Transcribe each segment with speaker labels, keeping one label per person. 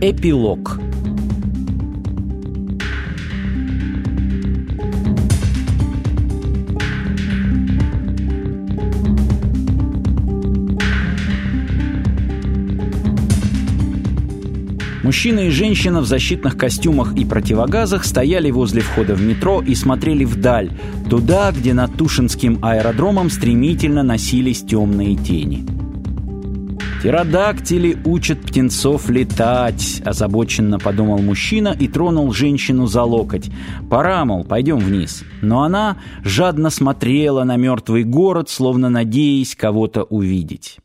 Speaker 1: Эпилог Мужчина и женщина в защитных костюмах и противогазах стояли возле входа в метро и смотрели вдаль, туда, где над Тушинским аэродромом стремительно носились темные тени. «Птеродактили учат птенцов летать», – озабоченно подумал мужчина и тронул женщину за локоть. «Пора, мол, пойдем вниз». Но она жадно смотрела на мертвый город, словно надеясь кого-то увидеть.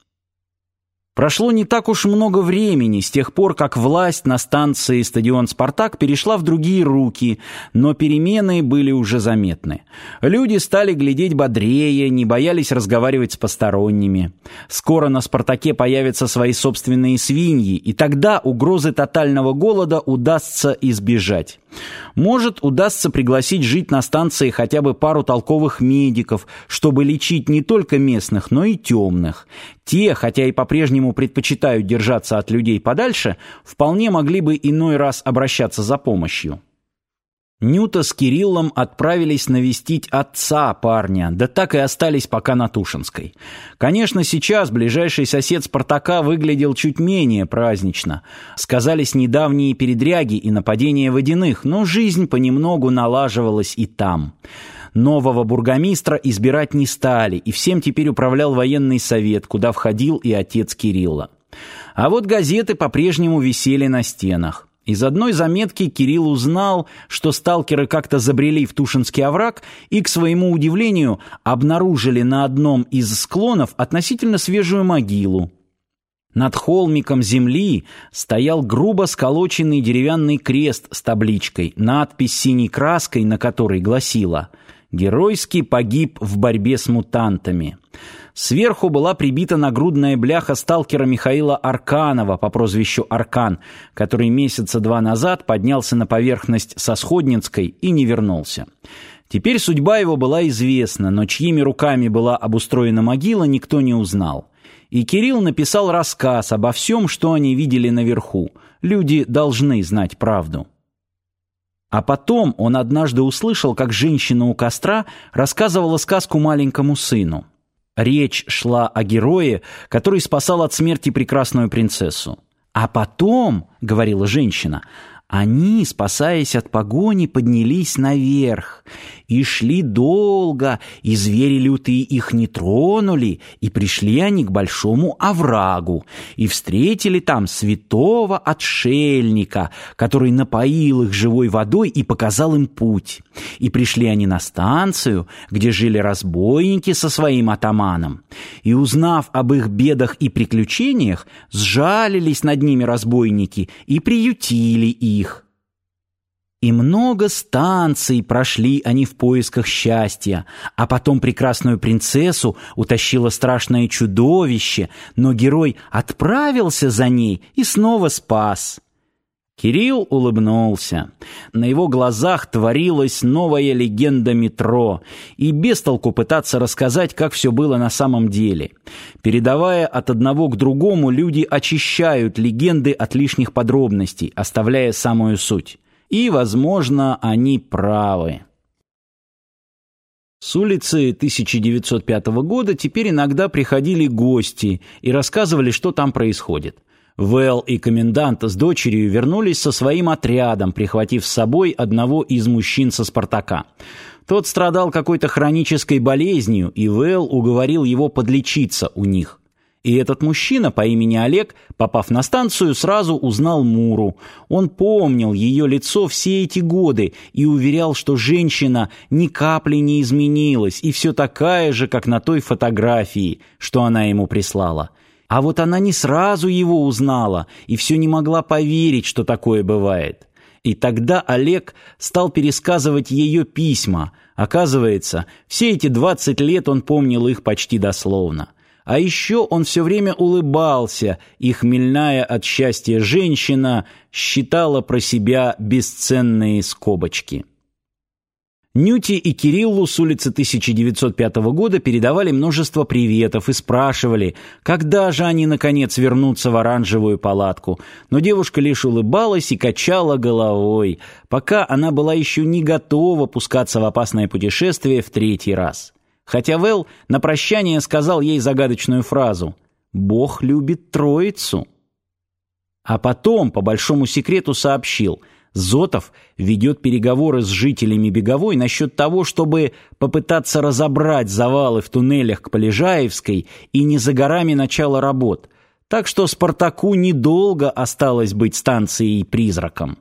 Speaker 1: Прошло не так уж много времени с тех пор, как власть на станции стадион «Спартак» перешла в другие руки, но перемены были уже заметны. Люди стали глядеть бодрее, не боялись разговаривать с посторонними. Скоро на «Спартаке» появятся свои собственные свиньи, и тогда угрозы тотального голода удастся избежать. Может, удастся пригласить жить на станции хотя бы пару толковых медиков, чтобы лечить не только местных, но и темных. Те, хотя и по-прежнему предпочитают держаться от людей подальше, вполне могли бы иной раз обращаться за помощью. Нюта с Кириллом отправились навестить отца парня, да так и остались пока на Тушинской. Конечно, сейчас ближайший сосед Спартака выглядел чуть менее празднично. Сказались недавние передряги и нападения водяных, но жизнь понемногу налаживалась и там. Нового бургомистра избирать не стали, и всем теперь управлял военный совет, куда входил и отец Кирилла. А вот газеты по-прежнему висели на стенах. Из одной заметки Кирилл узнал, что сталкеры как-то забрели в Тушинский овраг и, к своему удивлению, обнаружили на одном из склонов относительно свежую могилу. Над холмиком земли стоял грубо сколоченный деревянный крест с табличкой, надпись синей краской, на которой гласила «Геройски погиб в борьбе с мутантами». Сверху была прибита нагрудная бляха сталкера Михаила Арканова по прозвищу Аркан, который месяца два назад поднялся на поверхность со Сходнинской и не вернулся. Теперь судьба его была известна, но чьими руками была обустроена могила, никто не узнал. И Кирилл написал рассказ обо всем, что они видели наверху. Люди должны знать правду. А потом он однажды услышал, как женщина у костра рассказывала сказку маленькому сыну. Речь шла о герое, который спасал от смерти прекрасную принцессу. «А потом, — говорила женщина, они, спасаясь от погони, поднялись наверх и шли долго, и звери лютые их не тронули, и пришли они к большому оврагу, и встретили там святого отшельника, который напоил их живой водой и показал им путь. И пришли они на станцию, где жили разбойники со своим атаманом, и, узнав об их бедах и приключениях, сжалились над ними разбойники и приютили их, и много станций прошли они в поисках счастья, а потом прекрасную принцессу утащило страшное чудовище, но герой отправился за ней и снова спас. Кирилл улыбнулся. На его глазах творилась новая легенда метро, и без толку пытаться рассказать, как все было на самом деле. Передавая от одного к другому, люди очищают легенды от лишних подробностей, оставляя самую суть. И, возможно, они правы. С улицы 1905 года теперь иногда приходили гости и рассказывали, что там происходит. Вэл и комендант с дочерью вернулись со своим отрядом, прихватив с собой одного из мужчин со «Спартака». Тот страдал какой-то хронической болезнью, и Вэл уговорил его подлечиться у них. И этот мужчина по имени Олег, попав на станцию, сразу узнал Муру. Он помнил ее лицо все эти годы и уверял, что женщина ни капли не изменилась и все такая же, как на той фотографии, что она ему прислала. А вот она не сразу его узнала и все не могла поверить, что такое бывает. И тогда Олег стал пересказывать ее письма. Оказывается, все эти 20 лет он помнил их почти дословно. А еще он все время улыбался, и хмельная от счастья женщина считала про себя бесценные скобочки. Нюти и Кириллу с улицы 1905 года передавали множество приветов и спрашивали, когда же они, наконец, вернутся в оранжевую палатку. Но девушка лишь улыбалась и качала головой, пока она была еще не готова пускаться в опасное путешествие в третий раз. Хотя Вэл на прощание сказал ей загадочную фразу «Бог любит троицу». А потом, по большому секрету, сообщил – Зотов ведет переговоры с жителями Беговой насчет того, чтобы попытаться разобрать завалы в туннелях к Полежаевской и не за горами начала работ. Так что Спартаку недолго осталось быть станцией-призраком.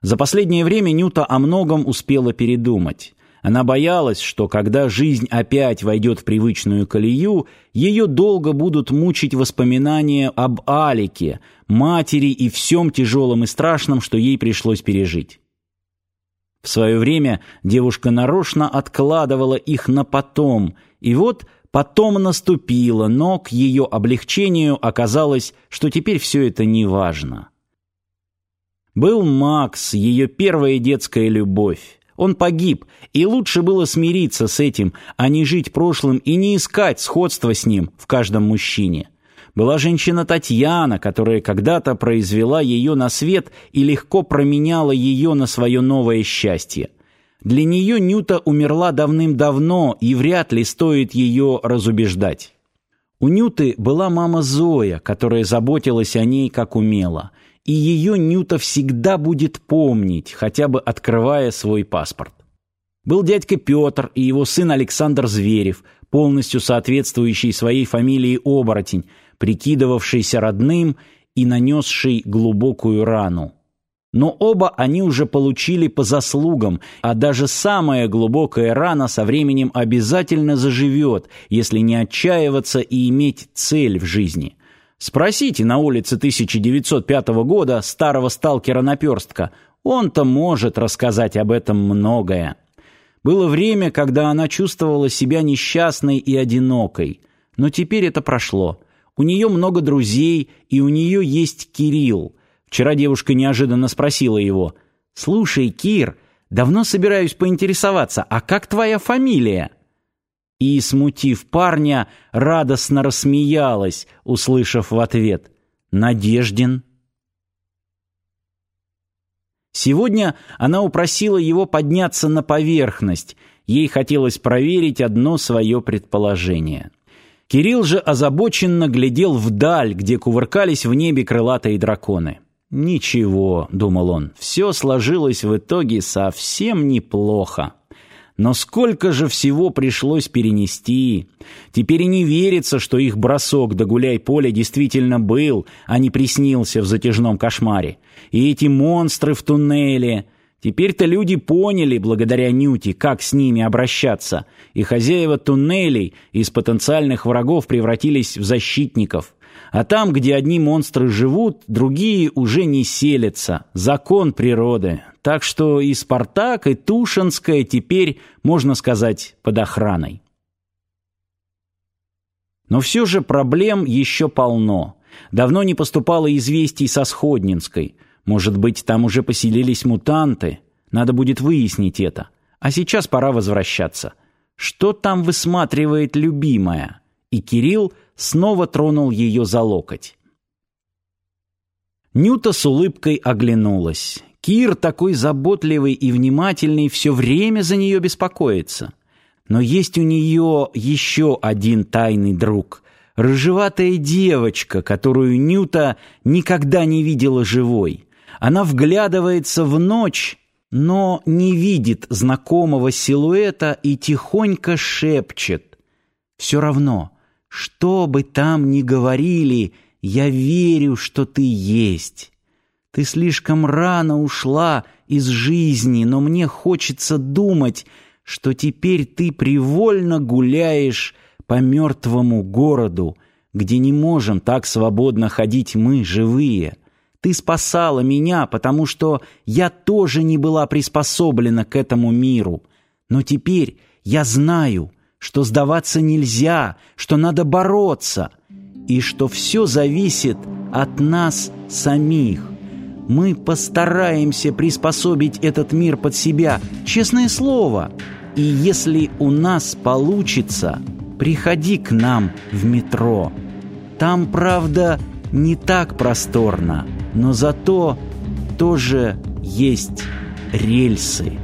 Speaker 1: За последнее время Нюта о многом успела передумать. Она боялась, что когда жизнь опять войдет в привычную колею, ее долго будут мучить воспоминания об Алике, матери и всем тяжелом и страшном, что ей пришлось пережить. В свое время девушка нарочно откладывала их на потом, и вот потом наступило, но к ее облегчению оказалось, что теперь все это не важно. Был Макс, ее первая детская любовь. Он погиб, и лучше было смириться с этим, а не жить прошлым и не искать сходства с ним в каждом мужчине. Была женщина Татьяна, которая когда-то произвела ее на свет и легко променяла ее на свое новое счастье. Для нее Нюта умерла давным-давно, и вряд ли стоит ее разубеждать. У Нюты была мама Зоя, которая заботилась о ней как умела – и ее Нюта всегда будет помнить, хотя бы открывая свой паспорт. Был дядька Петр и его сын Александр Зверев, полностью соответствующий своей фамилии оборотень, прикидывавшийся родным и нанесший глубокую рану. Но оба они уже получили по заслугам, а даже самая глубокая рана со временем обязательно заживет, если не отчаиваться и иметь цель в жизни – Спросите на улице 1905 года старого сталкера-наперстка. Он-то может рассказать об этом многое. Было время, когда она чувствовала себя несчастной и одинокой. Но теперь это прошло. У нее много друзей, и у нее есть Кирилл. Вчера девушка неожиданно спросила его. «Слушай, Кир, давно собираюсь поинтересоваться, а как твоя фамилия?» И, смутив парня, радостно рассмеялась, услышав в ответ «Надеждин». Сегодня она упросила его подняться на поверхность, ей хотелось проверить одно свое предположение. Кирилл же озабоченно глядел вдаль, где кувыркались в небе крылатые драконы. «Ничего», — думал он, — «все сложилось в итоге совсем неплохо». Но сколько же всего пришлось перенести. Теперь и не верится, что их бросок до гуляй-поля действительно был, а не приснился в затяжном кошмаре. И эти монстры в туннеле... Теперь-то люди поняли, благодаря Нюти, как с ними обращаться, и хозяева туннелей из потенциальных врагов превратились в защитников. А там, где одни монстры живут, другие уже не селятся. Закон природы. Так что и Спартак, и Тушинская теперь, можно сказать, под охраной. Но все же проблем еще полно. Давно не поступало известий со Сходнинской. Может быть, там уже поселились мутанты. Надо будет выяснить это. А сейчас пора возвращаться. Что там высматривает любимая? И Кирилл снова тронул ее за локоть. Нюта с улыбкой оглянулась. Кир, такой заботливый и внимательный, все время за нее беспокоится. Но есть у нее еще один тайный друг — рыжеватая девочка, которую Нюта никогда не видела живой. Она вглядывается в ночь, но не видит знакомого силуэта и тихонько шепчет. «Все равно, что бы там ни говорили, я верю, что ты есть. Ты слишком рано ушла из жизни, но мне хочется думать, что теперь ты привольно гуляешь по мертвому городу, где не можем так свободно ходить мы, живые. Ты спасала меня, потому что я тоже не была приспособлена к этому миру. Но теперь я знаю, что сдаваться нельзя, что надо бороться, и что все зависит от нас самих. Мы постараемся приспособить этот мир под себя, честное слово. И если у нас получится, приходи к нам в метро. Там, правда, не так просторно, но зато тоже есть рельсы».